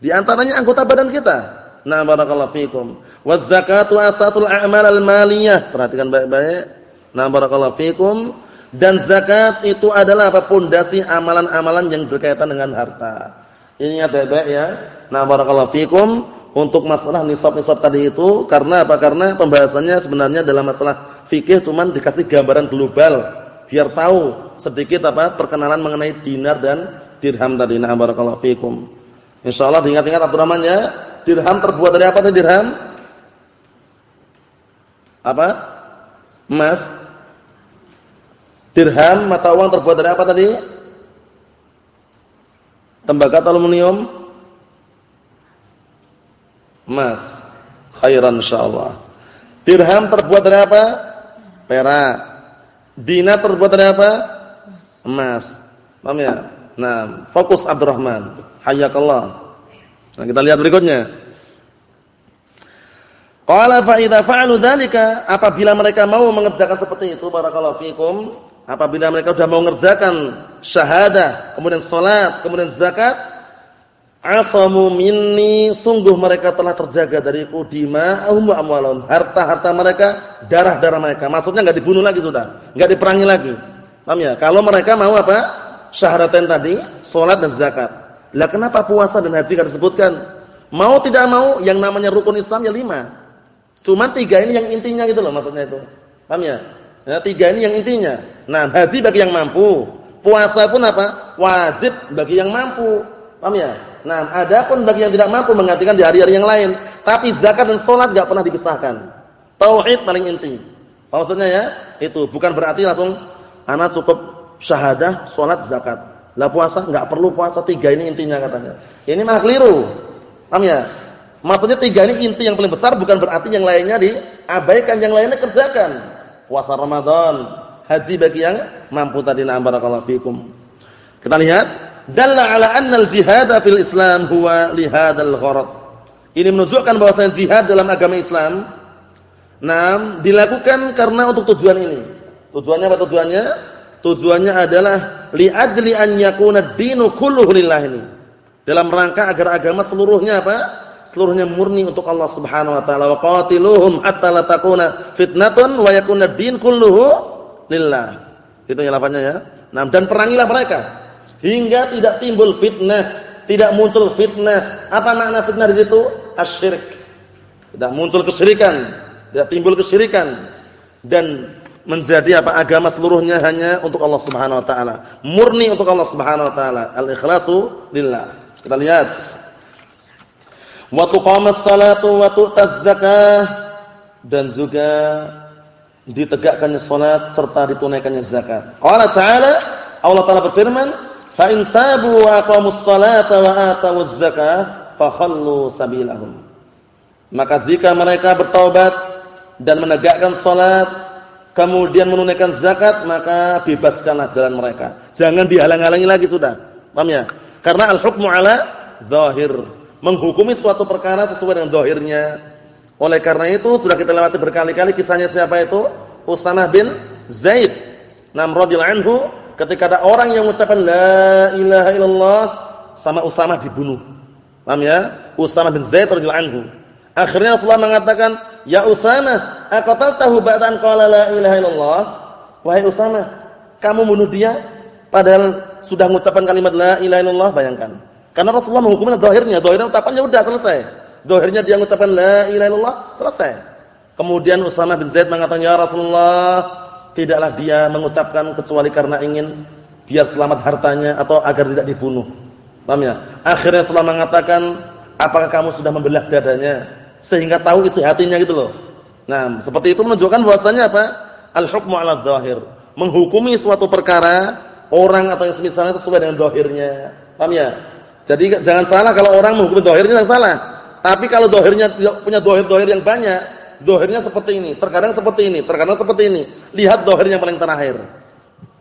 Speaker 2: Di antaranya anggota badan kita. Nah, barakallahu fikum. Waz zakatu asasul a'mal al-maliyah. Perhatikan baik-baik. Nah, barakallahu fikum. Dan zakat itu adalah apa? Pondasi amalan-amalan yang berkaitan dengan harta. Ingat baik-baik ya. Nah, barakallahu fikum untuk masalah nisab-nisab tadi itu karena apa? Karena pembahasannya sebenarnya dalam masalah fikih cuman dikasih gambaran global biar tahu sedikit apa perkenalan mengenai dinar dan dirham tadi. Nah, barakallahu fikum. Insyaallah diingat-ingat Abdurrahman ya. Dirham terbuat dari apa tadi dirham? Apa? Emas. Dirham mata uang terbuat dari apa tadi? Tembaga atau aluminium? Emas. Khairan insyaallah. Dirham terbuat dari apa? perak. Dina terbuat dari apa? Emas. Paham ya? Nah, fokus Abdurrahman. Hayyakallah. Nah, kita lihat berikutnya. Qala fa idza fa'alu dzalika, apabila mereka mau mengerjakan seperti itu barakallahu fikum, apabila mereka sudah mau mengerjakan syahadah, kemudian salat, kemudian zakat, asamu minni sungguh mereka telah terjaga dariku dima'ahum wa amwalahum. Harta-harta mereka darah-darah mereka. Maksudnya enggak dibunuh lagi sudah enggak diperangi lagi. Paham ya? Kalau mereka mau apa? Syahadatain tadi salat dan zakat. Lah kenapa puasa dan haji enggak disebutkan? Mau tidak mau yang namanya rukun Islam ya lima. Cuma tiga ini yang intinya gitu loh maksudnya itu. Paham ya ya tiga ini yang intinya nah haji bagi yang mampu puasa pun apa wajib bagi yang mampu paham ya Nah, adapun bagi yang tidak mampu menggantikan di hari-hari yang lain, tapi zakat dan salat enggak pernah dipisahkan. Tauhid paling inti. Maksudnya ya, itu bukan berarti langsung anak cukup syahadah, salat, zakat. Lah puasa enggak perlu puasa tiga ini intinya katanya. Ini malah keliru. Paham ya? Maksudnya tiga ini inti yang paling besar bukan berarti yang lainnya diabaikan, yang lainnya kerjakan. Puasa Ramadan, haji bagi yang mampu tadi na barakallahu fikum. Kita lihat dalla ala anna al-jihad fil Islam huwa li hadzal gharad. Ini menunjukkan bahwasanya jihad dalam agama Islam nah dilakukan karena untuk tujuan ini. Tujuannya apa tujuannya? Tujuannya adalah li ajli an yakuna dinu kulluhu lillah ini. Dalam rangka agar agama seluruhnya apa? Seluruhnya murni untuk Allah Subhanahu wa taala. Wa qatiluhum hatta la takuna fitnatun wa yakuna din kulluhu lillah. Itu ya lafaznya ya. Nah, dan perangilah mereka hingga tidak timbul fitnah, tidak muncul fitnah. Apa makna fitnah di situ? Asyirik. Tidak muncul kesyirikan, tidak timbul kesyirikan dan menjadi apa agama seluruhnya hanya untuk Allah Subhanahu wa taala. Murni untuk Allah Subhanahu wa taala. Al-ikhlasu lillah. Kita lihat. Wa tuqamas salatu wa tu'taz zakah dan juga ditegakkannya salat serta ditunaikannya zakat. Allah Ta'ala Allah Ta'ala berfirman, Fa in tabu wa aqamus salata wa atawuz zakah fakhallu sabilahum. Maka jika mereka bertaubat dan menegakkan salat kemudian menunaikan zakat maka bebaskanlah jalan mereka. Jangan dihalang-halangi lagi sudah. Paham ya? Karena al-hukmu ala zahir, menghukumi suatu perkara sesuai dengan zahirnya. Oleh karena itu sudah kita lewati berkali-kali kisahnya siapa itu? Usamah bin Zaid. Nam radhiyallahu anhu ketika ada orang yang mengucapkan la ilaha illallah sama Usamah dibunuh. Paham ya? Usamah bin Zaid radhiyallahu anhu. Akhirnya Rasulullah mengatakan, "Ya Usamah, aqataltahu ba'dan qala la ilaha illallah?" Wahai Usamah, kamu bunuh dia padahal sudah mengucapkan kalimat la ilaha illallah, bayangkan. Karena Rasulullah menghukumnya zahirnya, zahirnya ucapannya sudah selesai. Zahirnya dia mengucapkan la ilaha illallah, selesai. Kemudian Usamah bin Zaid mengatakan, "Ya Rasulullah, tidaklah dia mengucapkan kecuali karena ingin biar selamat hartanya atau agar tidak dibunuh." Paham ya? Akhirnya Rasulullah mengatakan, "Apakah kamu sudah membelah dadanya sehingga tahu isi hatinya gitu loh?" Nah, seperti itu menunjukkan bahwasanya apa? Al-hukmu 'ala dzahir. Menghukumi suatu perkara orang atau yang semisalnya sesuai dengan zahirnya. Paham ya? Jadi jangan salah kalau orang menghukumi zahirnya jangan salah. Tapi kalau zahirnya punya zahir-zahir yang banyak, Dohirnya seperti ini, terkadang seperti ini, terkadang seperti ini. Lihat dohirnya paling terakhir.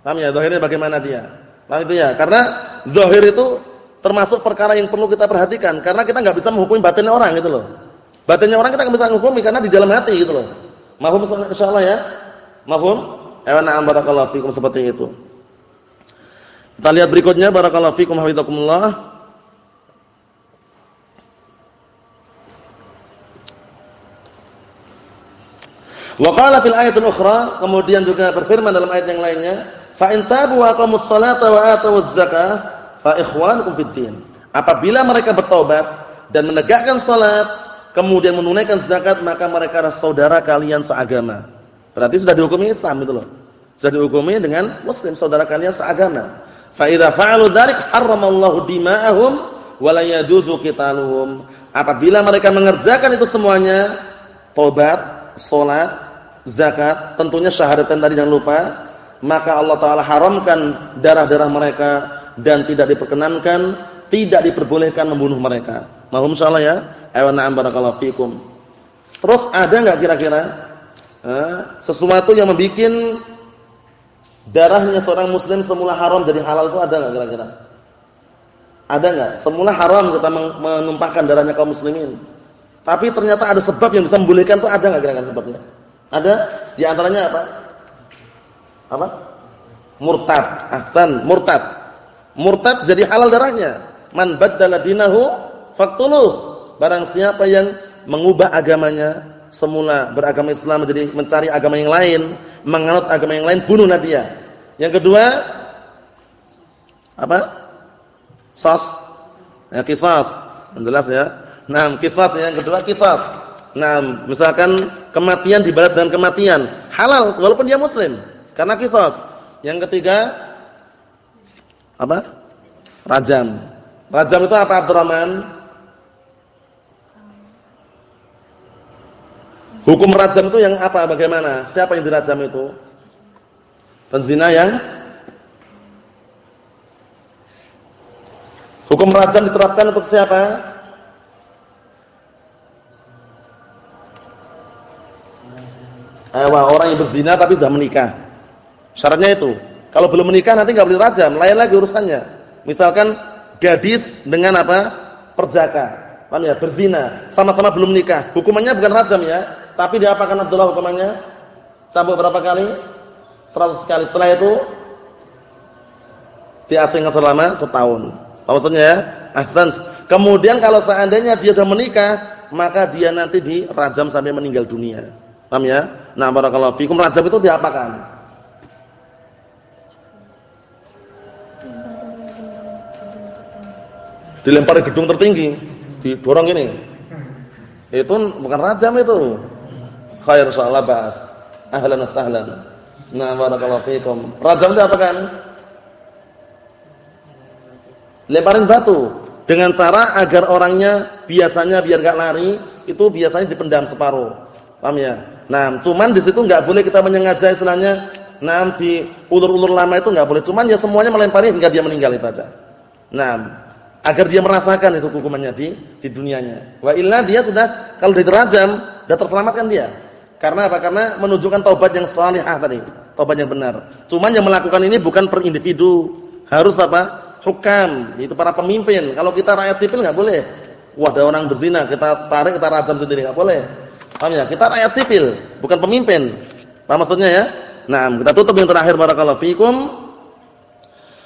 Speaker 2: Paham ya? Dohirnya bagaimana dia? Paham itu ya? Karena dohir itu termasuk perkara yang perlu kita perhatikan. Karena kita nggak bisa menghukumi batinnya orang gitu loh. Batinnya orang kita nggak bisa menghukumi karena di dalam hati gitu loh. Mahfum insyaallah ya? Mahfum? Ewa na'am barakallahu fikum seperti itu. Kita lihat berikutnya barakallahu fikum hafizakumullah. Wa qala fil ayatil ukhra, kemudian juga berfirman dalam ayat yang lainnya, fa in tabu wa aqamus salata wa atawuz zakah fa ikhwanukum fid din. Apabila mereka bertobat dan menegakkan salat, kemudian menunaikan zakat, maka mereka adalah saudara kalian seagama. Berarti sudah dihukumi Islam itu loh. Sudah dihukumi dengan muslim saudara kalian seagama. Fa idza fa'alu dzalik harramallahu dima'ahum wa la yajuzu qitaluhum. Apabila mereka mengerjakan itu semuanya, tobat, salat, zakat, tentunya syahadatan tadi jangan lupa, maka Allah taala haramkan darah-darah mereka dan tidak diperkenankan, tidak diperbolehkan membunuh mereka. Mohon insyaallah ya. Ayo na'am barakallahu fikum. Terus ada enggak kira-kira sesuatu yang membuat darahnya seorang muslim semula haram jadi halal itu ada enggak kira-kira? Ada enggak? Semula haram kita menumpahkan darahnya kaum muslimin. Tapi ternyata ada sebab yang bisa membolehkan itu ada enggak kira-kira sebabnya? Ada di antaranya apa? Apa? Murtad. Ahsan, murtad. Murtad jadi halal darahnya. Man baddala dinahu faqtuluh. Barang siapa yang mengubah agamanya semula beragama Islam menjadi mencari agama yang lain, menganut agama yang lain, bunuhlah dia. Yang kedua apa? Sas. Ya, kisas. Jelas ya. Nah, kisas yang kedua kisas. Nah, misalkan kematian dibalas dengan kematian, halal walaupun dia muslim karena kisos. Yang ketiga apa? Rajam. Rajam itu apa Abdurrahman? Hukum rajam itu yang apa? Bagaimana? Siapa yang dirajam itu? Penzina yang Hukum rajam diterapkan untuk siapa? Eh, orang yang berzina tapi sudah menikah. Syaratnya itu. Kalau belum menikah nanti nggak boleh rajam, lain lagi urusannya. Misalkan gadis dengan apa? Perjaka. Paham ya? Berzina, sama-sama belum menikah. Hukumannya bukan rajam ya, tapi diapakan Abdullah hukumannya? Cambuk berapa kali? 100 kali. Setelah itu diasingkan selama setahun. Maksudnya ya? Ahsan. Kemudian kalau seandainya dia sudah menikah, maka dia nanti dirajam sampai meninggal dunia. Paham ya? Nah, barakallahu fikum rajab itu diapakan? Dilempar gedung tertinggi, didorong ini. Itu bukan rajam itu. Khair insyaallah bahas. Ahlan wa sahlan. Nah, barakallahu fikum. Rajam itu apa kan? Lemparin batu dengan cara agar orangnya biasanya biar enggak lari, itu biasanya dipendam separuh. Paham ya? Nah, cuman di situ nggak boleh kita menyengaja istilahnya nah di ulur-ulur lama itu nggak boleh. Cuman ya semuanya melempari hingga dia meninggal itu aja. Nah, agar dia merasakan itu hukumannya di di dunianya. Wa illa dia sudah kalau dirajam, sudah terselamatkan dia. Karena apa? Karena menunjukkan taubat yang salihah tadi, taubat yang benar. Cuman yang melakukan ini bukan per individu, harus apa? hukam, itu para pemimpin. Kalau kita rakyat sipil nggak boleh. Wah, ada orang berzina, kita tarik kita rajam sendiri nggak boleh. Paham ya? Kita rakyat sipil, bukan pemimpin. Paham maksudnya ya? Nah, kita tutup yang terakhir barakallahu fikum.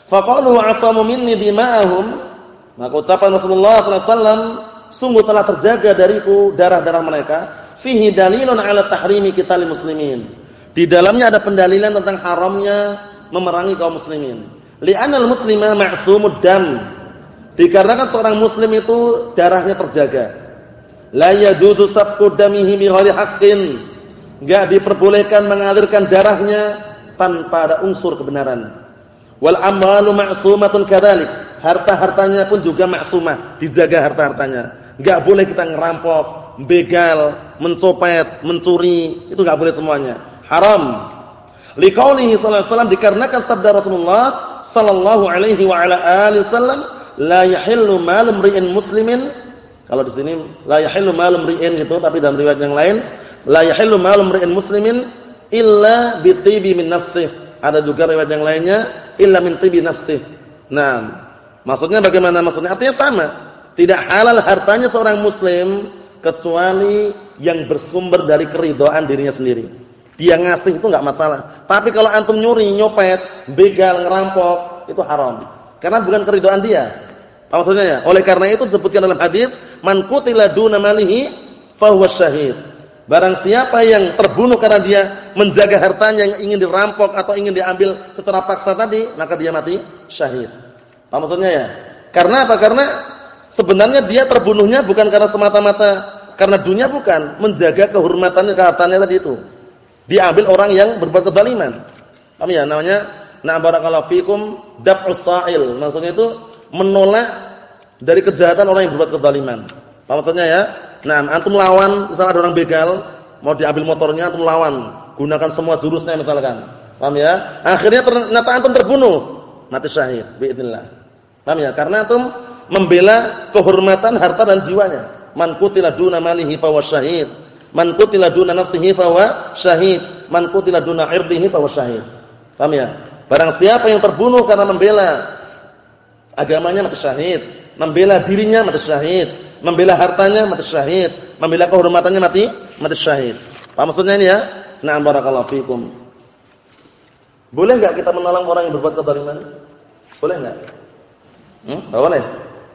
Speaker 2: Faqalu asamu minni dima'ahum. Maka ucapan Rasulullah sallallahu alaihi wasallam sungguh telah terjaga dariku darah-darah mereka fihi dalilun ala tahrimi qital muslimin. Di dalamnya ada pendalilan tentang haramnya memerangi kaum muslimin. Li'anal muslima ma'sumud dam. Dikarenakan seorang muslim itu darahnya terjaga. La yajuzu safku damihi bi ghairi haqqin. Enggak diperbolehkan mengalirkan darahnya tanpa ada unsur kebenaran. Wal amalu ma'sumatun kadzalik. Harta-hartanya pun juga maksumah, dijaga harta-hartanya. Enggak boleh kita ngerampok, begal, mencopet, mencuri, itu enggak boleh semuanya. Haram. Liqaulihi sallallahu alaihi wasallam dikarenakan sabda Rasulullah sallallahu alaihi wa ala alihi wasallam la yahillu mal imri'in muslimin kalau di sini la yahillu mal imri'in gitu tapi dalam riwayat yang lain la yahillu mal imri'in muslimin illa bi tibi min nafsih ada juga riwayat yang lainnya illa min tibi nafsih nah maksudnya bagaimana maksudnya artinya sama tidak halal hartanya seorang muslim kecuali yang bersumber dari keridhaan dirinya sendiri dia ngasih itu enggak masalah. Tapi kalau antum nyuri, nyopet, begal, ngerampok, itu haram. Karena bukan keridhaan dia. Apa maksudnya ya? Oleh karena itu disebutkan dalam hadis, "Man qutila duna malihi fahuwa syahid." Barang siapa yang terbunuh karena dia menjaga hartanya yang ingin dirampok atau ingin diambil secara paksa tadi, maka dia mati syahid. Apa maksudnya ya? Karena apa? Karena sebenarnya dia terbunuhnya bukan karena semata-mata karena dunia bukan, menjaga kehormatannya, kehartaannya tadi itu diambil orang yang berbuat kezaliman. Paham ya? Namanya na barakallahu fikum daf'us sa'il. Maksudnya itu menolak dari kejahatan orang yang berbuat kezaliman. Apa maksudnya ya? Nah, antum lawan, misalnya ada orang begal, mau diambil motornya antum lawan, gunakan semua jurusnya misalkan. Paham ya? Akhirnya ternyata antum terbunuh, mati syahid biidznillah. Paham ya? Karena antum membela kehormatan harta dan jiwanya. Man qutila duna malihi fa syahid. Man qutila duna nafsihi fa syahid. Man qutila duna irdihi fa syahid. Paham ya? Barang siapa yang terbunuh karena membela agamanya mati syahid membela dirinya mati syahid, membela hartanya mati syahid, membela kehormatannya mati mati syahid. Paham maksudnya ini ya? Na'am barakallahu fikum. Boleh enggak kita menolong orang yang berbuat kezaliman? Boleh enggak? Hmm? Boleh.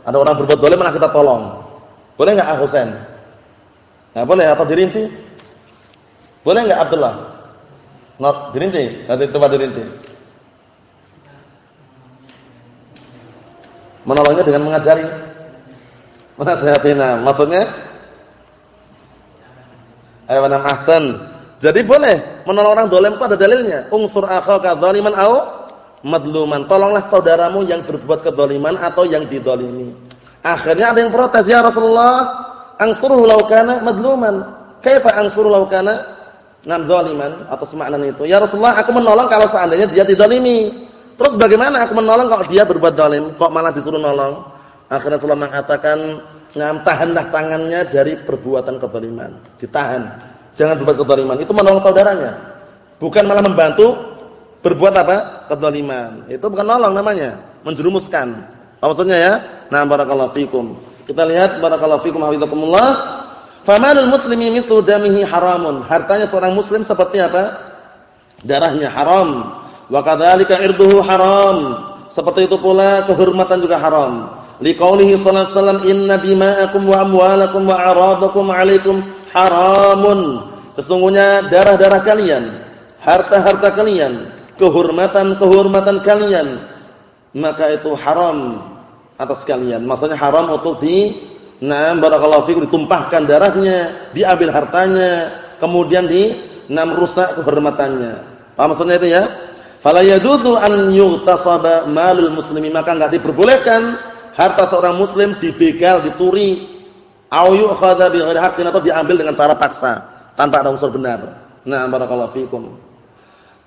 Speaker 2: Ada orang berbuat zalim malah kita tolong. Boleh enggak Ah Husain? Nah, boleh apa dirinci? Boleh enggak Abdullah? Not dirinci. Nanti coba dirinci. Menolongnya dengan mengajari. Menasihatina. Maksudnya? Ayo nam ahsan. Jadi boleh menolong orang dolim itu ada dalilnya. Unsur akhaka dzaliman au madluman. Tolonglah saudaramu yang berbuat kedzaliman atau yang didolimi. Akhirnya ada yang protes, "Ya Rasulullah, ansuruhu law kana madluman. Kaifa ansuruhu law kana nam zaliman atau semakna itu. Ya Rasulullah, aku menolong kalau seandainya dia dizalimi. Terus bagaimana aku menolong kalau dia berbuat zalim? Kok malah disuruh nolong? Akhirnya Rasulullah mengatakan, "Ngam tahanlah tangannya dari perbuatan kezaliman." Ditahan. Jangan berbuat kezaliman. Itu menolong saudaranya. Bukan malah membantu berbuat apa? Kezaliman. Itu bukan nolong namanya, menjerumuskan. Apa maksudnya ya? Nah, barakallahu fikum. Kita lihat barakallahu fikum hafizakumullah. Famanul muslimi mislu damihi haramun. Hartanya seorang muslim seperti apa? Darahnya haram. Wa kadzalika irduhu haram. Seperti itu pula kehormatan juga haram. Liqaulihi sallallahu alaihi wasallam inna dima'akum wa amwalakum wa aradakum 'alaikum haramun. Sesungguhnya darah-darah kalian, harta-harta kalian, kehormatan-kehormatan kalian maka itu haram atas kalian. Maksudnya haram untuk di Nah, barakallahu fikum ditumpahkan darahnya, diambil hartanya, kemudian di nam rusak kehormatannya. Paham maksudnya itu ya? Fala yajuzu an yughtasaba malul muslimi, maka enggak diperbolehkan harta seorang muslim dibegal, dicuri, au yu'khadha bi ghairi haqqin atau diambil dengan cara paksa tanpa ada unsur benar. Nah, barakallahu fikum.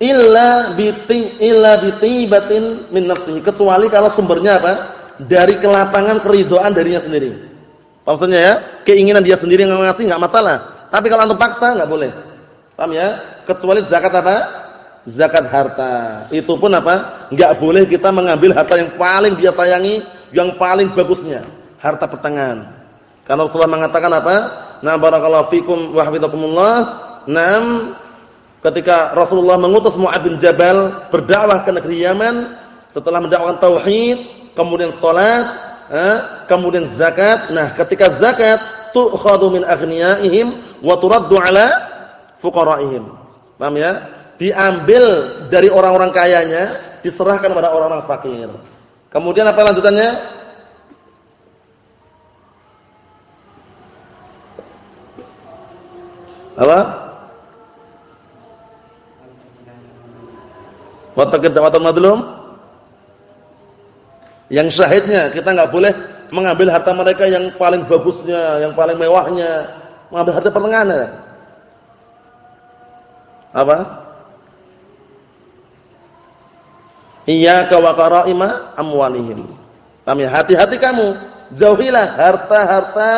Speaker 2: Illa bi illa bi tibatin min nafsihi, kecuali kalau sumbernya apa? dari kelapangan keridoan darinya sendiri. Maksudnya ya, keinginan dia sendiri yang ngasih enggak masalah. Tapi kalau antum paksa enggak boleh. Paham ya? Kecuali zakat apa? Zakat harta. Itu pun apa? Enggak boleh kita mengambil harta yang paling dia sayangi, yang paling bagusnya, harta pertengahan. Karena Rasulullah mengatakan apa? Na barakallahu fikum wa hafizakumullah. Naam ketika Rasulullah mengutus Mu'ad bin Jabal berdakwah ke negeri Yaman setelah mendakwakan tauhid, kemudian salat, kemudian zakat. Nah, ketika zakat tu'khadhu min aghniyaihim wa turaddu ala fuqaraihim. Paham ya? Diambil dari orang-orang kayanya, diserahkan kepada orang-orang fakir. Kemudian apa lanjutannya? Apa? Wattaqid da'watul madlum. Yang syahidnya kita enggak boleh mengambil harta mereka yang paling bagusnya, yang paling mewahnya, mengambil harta pertengahan. Apa? Iyyaka wa qara'ima amwalihim. Kami hati-hati kamu, jauhilah harta-harta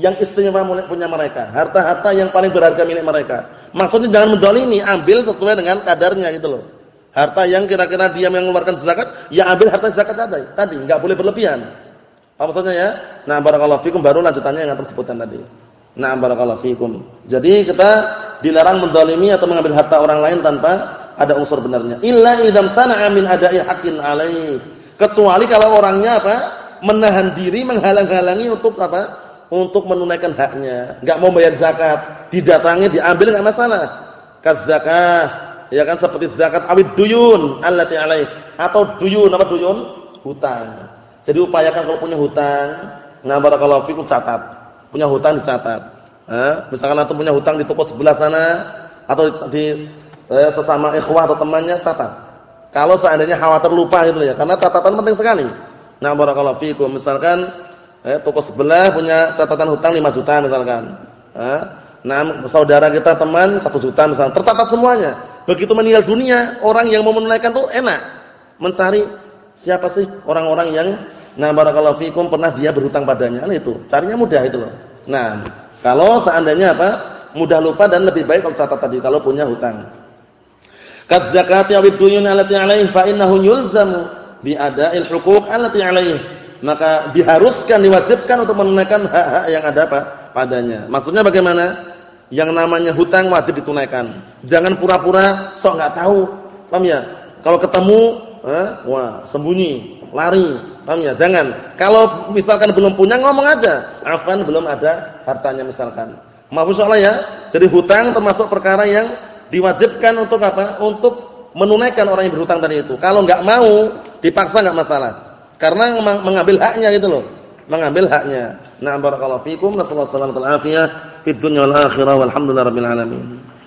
Speaker 2: yang istimewa punya mereka, harta-harta yang paling berharga milik mereka. Maksudnya jangan mendolimi, ambil sesuai dengan kadarnya gitu loh. Harta yang kira-kira dia yang mengeluarkan zakat, ya ambil harta zakat tadi. Tadi enggak boleh berlebihan. Apa maksudnya ya? Nah, barakallahu fikum baru lanjutannya yang tersebutkan tadi. Nah, barakallahu fikum. Jadi kita dilarang mendolimi atau mengambil harta orang lain tanpa ada unsur benarnya. Illa idam tana'a min ada'i haqqin alaih. Kecuali kalau orangnya apa? Menahan diri, menghalang-halangi untuk apa? Untuk menunaikan haknya. Enggak mau bayar zakat, didatangi, diambil enggak masalah. Kaz zakah, ya kan seperti zakat awid duyun allati alaih atau duyun apa duyun? Hutang. Jadi upayakan kalau punya hutang, nah barakallahu fikum catat. Punya hutang dicatat. Eh, misalkan atau punya hutang di toko sebelah sana atau di eh, sesama ikhwah atau temannya catat. Kalau seandainya khawatir lupa gitu ya, karena catatan penting sekali. Nah barakallahu fikum misalkan eh, toko sebelah punya catatan hutang 5 juta misalkan. Eh, nah saudara kita teman 1 juta misalkan, tercatat semuanya. Begitu meninggal dunia, orang yang mau menunaikan tuh enak mencari Siapa sih orang-orang yang nah barakallahu fikum pernah dia berhutang padanya? Nah itu, carinya mudah itu loh. Nah, kalau seandainya apa? Mudah lupa dan lebih baik kalau catat tadi kalau punya hutang. Kaz zakati awid duyun allati alaihi fa innahu yulzamu bi ada'il huquq allati alaihi. Maka diharuskan diwajibkan untuk menunaikan hak-hak yang ada apa padanya. Maksudnya bagaimana? Yang namanya hutang wajib ditunaikan. Jangan pura-pura sok enggak tahu. Paham ya? Kalau ketemu eh, wah sembunyi, lari, paham ya? Jangan. Kalau misalkan belum punya ngomong aja, afan belum ada hartanya misalkan. Maaf ya. Jadi hutang termasuk perkara yang diwajibkan untuk apa? Untuk menunaikan orang yang berhutang tadi itu. Kalau enggak mau, dipaksa enggak masalah. Karena mengambil haknya gitu loh. Mengambil haknya. Nah, barakallahu fikum. Nasallahu alaihi wasallam fid dunya wal akhirah walhamdulillahirabbil alamin.